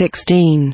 sixteen.